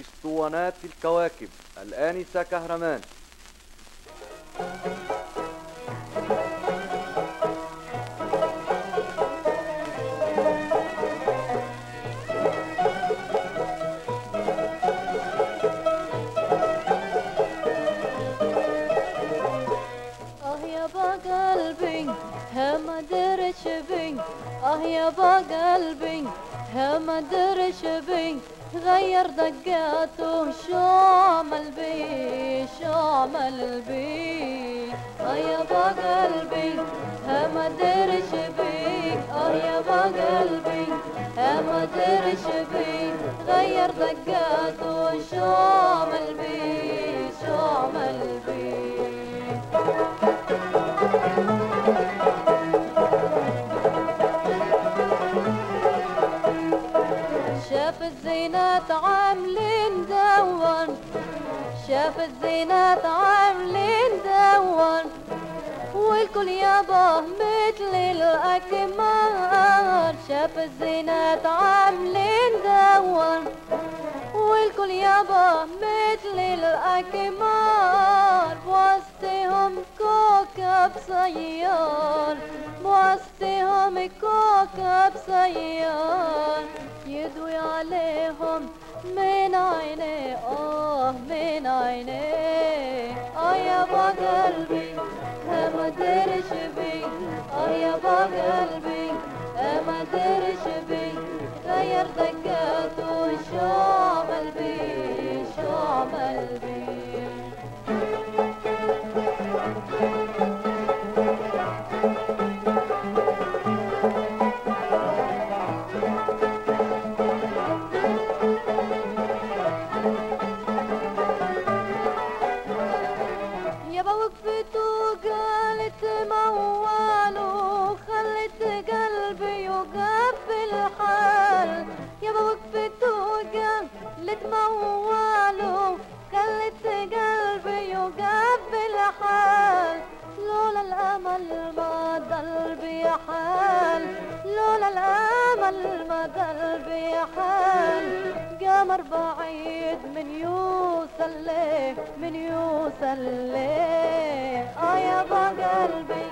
اسطوانات الكواكب. الآنسة كهرمان. ما درش بي آه يابا قلبي ما درش غير دقاته شو عمل بي شو عمل بي يابا قلبي ما درش بي آه يابا قلبي ما درش بي غير دقاته شو عمل بي شاف الزينات عاملين دون شاف الزينات عاملين دون. والكل يابا مثل الأكمار شاف الزينات عاملين دون. والكل يابا مثل الأكمار بوسطهم كوكب سيار بوسطهم كوكب سيار يدوي عليهم من عيني آه من عيني آه يابا قلبي ما درش بي آه يابا قلبي ما درش بي غير وقفت وقالت موالو خلت قلبي يوقف الحال لولا الأمل ما ضل بحال لولا الأمل ما ضل بحال قمر بعيد من يوصل ليه من يوصل ليه آه يابا قلبي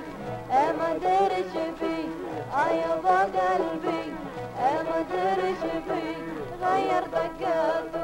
آه ما درش بي آه يابا قلبي آه ما درش بي غير دقاته شو